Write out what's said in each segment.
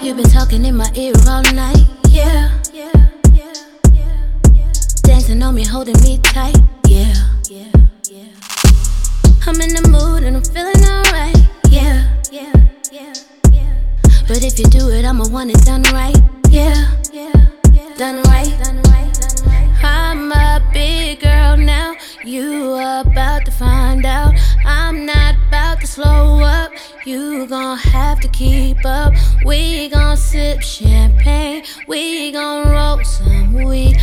You've been talking in my ear all night, yeah. Dancing on me, holding me tight, yeah. I'm in the mood and I'm feeling alright, yeah. But if you do it, I'ma want it done right, yeah. Done right. I'm a big girl now. You about to find out. I'm not about to slow up. You gon' have to keep up. We gon' sip champagne. We gon' roll some weed.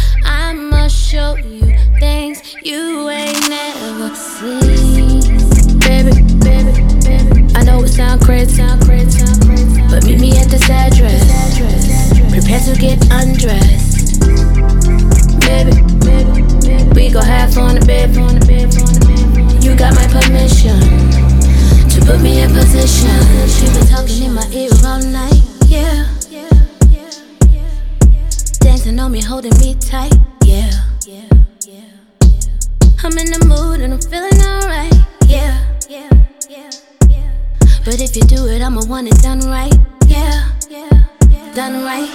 On me, holding me tight, yeah. I'm in the mood and I'm feeling alright, yeah. But if you do it, I'ma want it done right, yeah. Done right.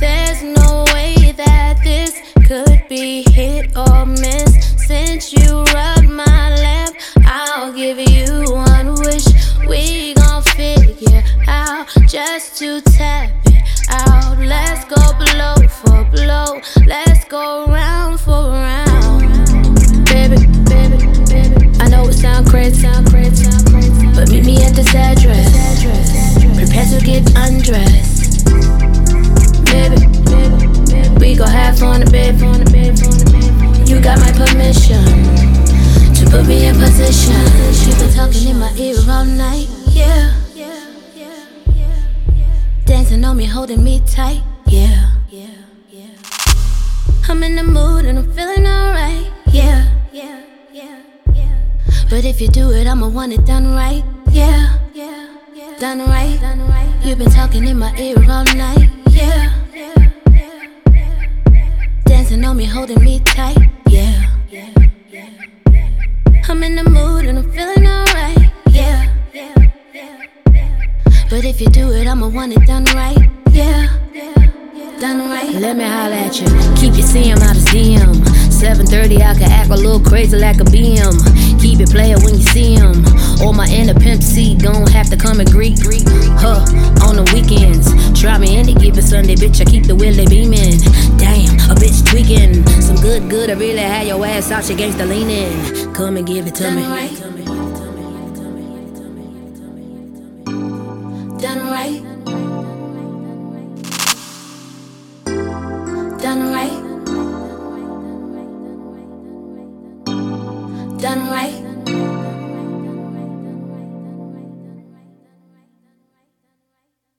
There's no way that this could be hit or miss. Since you rubbed my lamp, I'll give you one wish. We gon' figure out just to tap Let's go round for round. Baby, baby, baby. I know it sound crazy, sound crazy, sound crazy. But meet me at this address. Prepare to get undressed. Baby, baby, baby. We gon' have fun bed. You got my permission to put me in position. She been talking in my ear all night, yeah. Dancing on me, holding me tight, yeah. I'm in the mood and I'm feeling alright, yeah. But if you do it, I'ma want it done right, yeah. Done right. You've been talking in my ear all night, yeah. Dancing on me, holding me tight, yeah. I'm in the mood and I'm feeling alright, yeah. But if you do it, I'ma want it done right, yeah. Done right. Let me holler at you. Keep your CM out of CM. 7:30, I can act a little crazy like a BM. Keep it playin' when you see him. Or my inner pimp C gon' have to come and greet. Greet. Huh, on the weekends. Try me any given Sunday, bitch. I keep the Willie beaming. Damn, a bitch tweaking. Some good, good. I really had your ass out, your gangsta leaning. Come and give it to me. Done right. Done right. Done right. Done right.